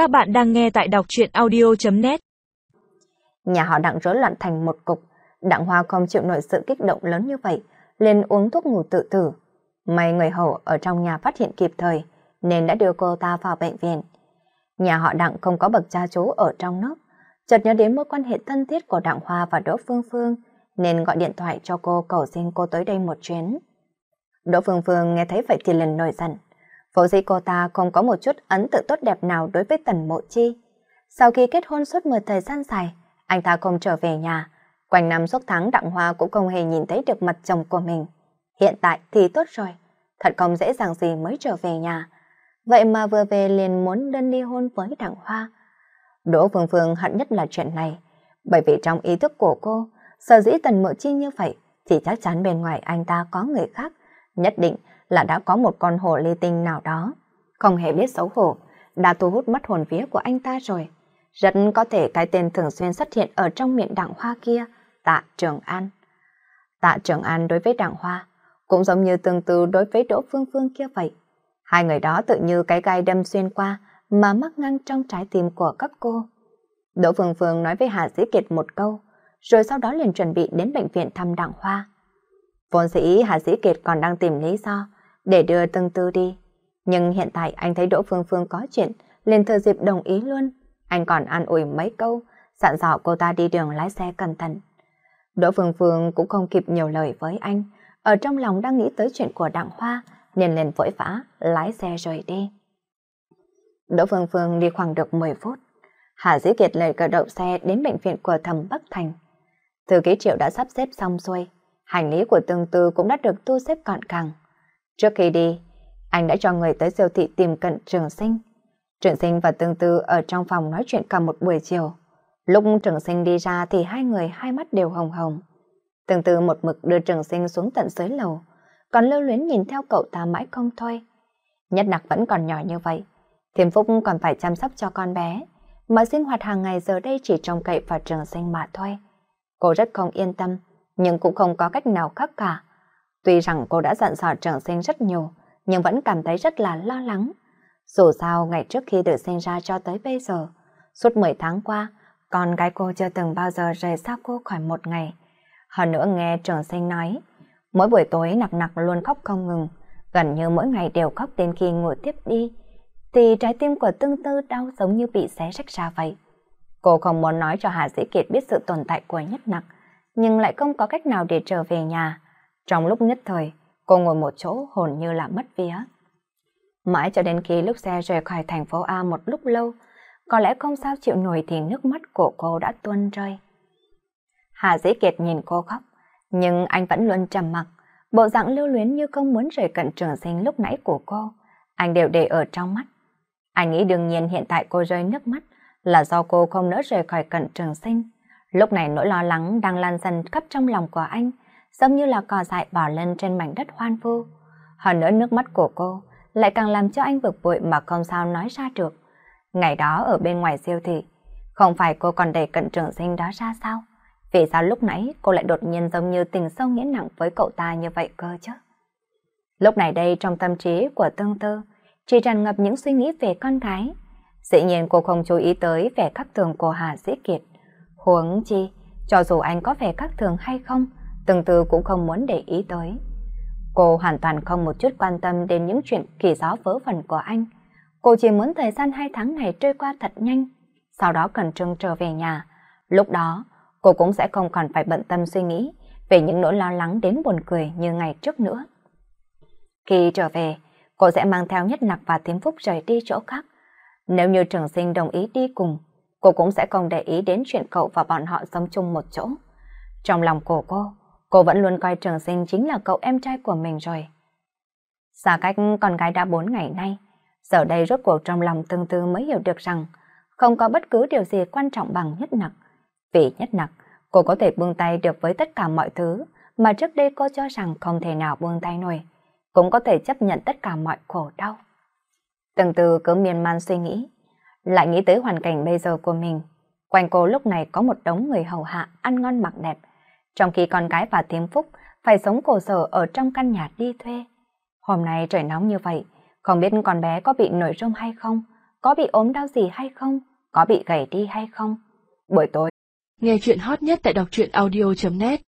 Các bạn đang nghe tại đọc truyện audio.net Nhà họ đặng rối loạn thành một cục. Đặng Hoa không chịu nổi sự kích động lớn như vậy, liền uống thuốc ngủ tự tử. May người hầu ở trong nhà phát hiện kịp thời, nên đã đưa cô ta vào bệnh viện. Nhà họ đặng không có bậc cha chú ở trong nước. Chợt nhớ đến mối quan hệ thân thiết của Đặng Hoa và Đỗ Phương Phương, nên gọi điện thoại cho cô cầu xin cô tới đây một chuyến. Đỗ Phương Phương nghe thấy vậy thì liền nổi giận. Vốn dĩ cô ta không có một chút ấn tượng tốt đẹp nào đối với Tần Mộ Chi. Sau khi kết hôn suốt một thời gian dài, anh ta không trở về nhà. Quanh năm suốt tháng Đặng Hoa cũng không hề nhìn thấy được mặt chồng của mình. Hiện tại thì tốt rồi, thật không dễ dàng gì mới trở về nhà. Vậy mà vừa về liền muốn đơn ly hôn với Đặng Hoa. Đỗ Phương Phương hận nhất là chuyện này, bởi vì trong ý thức của cô, sở dĩ Tần Mộ Chi như vậy thì chắc chắn bên ngoài anh ta có người khác, nhất định là đã có một con hồ ly tinh nào đó. Không hề biết xấu hổ, đã thu hút mất hồn vía của anh ta rồi. Rất có thể cái tên thường xuyên xuất hiện ở trong miệng đảng hoa kia, tạ Trường An. Tạ Trường An đối với đảng hoa, cũng giống như tương tự đối với Đỗ Phương Phương kia vậy. Hai người đó tự như cái gai đâm xuyên qua mà mắc ngang trong trái tim của các cô. Đỗ Phương Phương nói với Hà Dĩ Kiệt một câu, rồi sau đó liền chuẩn bị đến bệnh viện thăm Đảng hoa. Vốn dĩ Hà Dĩ Kiệt còn đang tìm lý do, để đưa tương tư đi. Nhưng hiện tại anh thấy Đỗ Phương Phương có chuyện, liền thừa dịp đồng ý luôn. Anh còn an ủi mấy câu, dặn dò cô ta đi đường lái xe cẩn thận. Đỗ Phương Phương cũng không kịp nhiều lời với anh, ở trong lòng đang nghĩ tới chuyện của Đặng Hoa, nên liền vội vã lái xe rời đi. Đỗ Phương Phương đi khoảng được 10 phút. Hà Dĩ Kiệt lời cờ động xe đến bệnh viện của thầm Bắc Thành. Thư ký triệu đã sắp xếp xong xuôi, hành lý của tương tư cũng đã được thu xếp gọn gàng. Trước khi đi, anh đã cho người tới siêu thị tìm cận trường sinh. Trường sinh và tương tư ở trong phòng nói chuyện cả một buổi chiều. Lúc trường sinh đi ra thì hai người hai mắt đều hồng hồng. Tương tư một mực đưa trường sinh xuống tận dưới lầu, còn lưu luyến nhìn theo cậu ta mãi không thôi. Nhất nặc vẫn còn nhỏ như vậy, Thiềm Phúc còn phải chăm sóc cho con bé, mà sinh hoạt hàng ngày giờ đây chỉ trông cậy vào trường sinh mà thôi. Cô rất không yên tâm, nhưng cũng không có cách nào khác cả. Tuy rằng cô đã dặn dò trường sinh rất nhiều, nhưng vẫn cảm thấy rất là lo lắng. Dù sao, ngày trước khi được sinh ra cho tới bây giờ, suốt 10 tháng qua, con gái cô chưa từng bao giờ rời xa cô khỏi một ngày. Hơn nữa nghe trường sinh nói, mỗi buổi tối nặc nặc luôn khóc không ngừng, gần như mỗi ngày đều khóc đến khi ngủ tiếp đi, thì trái tim của tương tư đau giống như bị xé rách ra vậy. Cô không muốn nói cho Hà Dĩ Kiệt biết sự tồn tại của nhất nặc, nhưng lại không có cách nào để trở về nhà. Trong lúc nhất thời, cô ngồi một chỗ hồn như là mất vía. Mãi cho đến khi lúc xe rời khỏi thành phố A một lúc lâu, có lẽ không sao chịu nổi thì nước mắt của cô đã tuôn rơi. Hà Dĩ Kiệt nhìn cô khóc, nhưng anh vẫn luôn trầm mặc, bộ dạng lưu luyến như không muốn rời cận trường sinh lúc nãy của cô. Anh đều để ở trong mắt. Anh nghĩ đương nhiên hiện tại cô rơi nước mắt là do cô không nỡ rời khỏi cận trường sinh. Lúc này nỗi lo lắng đang lan dần khắp trong lòng của anh, giống như là cỏ dại bỏ lên trên mảnh đất hoan vu. Hơn nữa nước mắt của cô lại càng làm cho anh bực bội mà không sao nói ra được. Ngày đó ở bên ngoài siêu thị, không phải cô còn đẩy cận trường sinh đó ra sao? Vì sao lúc nãy cô lại đột nhiên giống như tình sâu nghĩa nặng với cậu ta như vậy cơ chứ? Lúc này đây trong tâm trí của tương tư, chỉ tràn ngập những suy nghĩ về con gái. Dĩ nhiên cô không chú ý tới vẻ khắc thường của Hà Dĩ Kiệt. Huống chi, cho dù anh có vẻ khắc thường hay không, từng từ cũng không muốn để ý tới. Cô hoàn toàn không một chút quan tâm đến những chuyện kỳ gió vớ vẩn của anh. Cô chỉ muốn thời gian hai tháng này trôi qua thật nhanh, sau đó cần trưng trở về nhà. Lúc đó, cô cũng sẽ không còn phải bận tâm suy nghĩ về những nỗi lo lắng đến buồn cười như ngày trước nữa. Khi trở về, cô sẽ mang theo nhất nặc và tiếng phúc rời đi chỗ khác. Nếu như trường sinh đồng ý đi cùng, cô cũng sẽ không để ý đến chuyện cậu và bọn họ sống chung một chỗ. Trong lòng của cô, cô vẫn luôn coi trường sinh chính là cậu em trai của mình rồi. Xa cách con gái đã bốn ngày nay, giờ đây rốt cuộc trong lòng tương tư mới hiểu được rằng không có bất cứ điều gì quan trọng bằng nhất nặc. Vì nhất nặc, cô có thể buông tay được với tất cả mọi thứ mà trước đây cô cho rằng không thể nào buông tay nổi, cũng có thể chấp nhận tất cả mọi khổ đau. Từng từ cứ miên man suy nghĩ, lại nghĩ tới hoàn cảnh bây giờ của mình. Quanh cô lúc này có một đống người hầu hạ ăn ngon mặc đẹp, trong khi con gái và Thiếm Phúc phải sống khổ sở ở trong căn nhà đi thuê. Hôm nay trời nóng như vậy, không biết con bé có bị nổi rông hay không, có bị ốm đau gì hay không, có bị gầy đi hay không. Buổi tối, Nghe chuyện hot nhất tại đọc truyện audio.net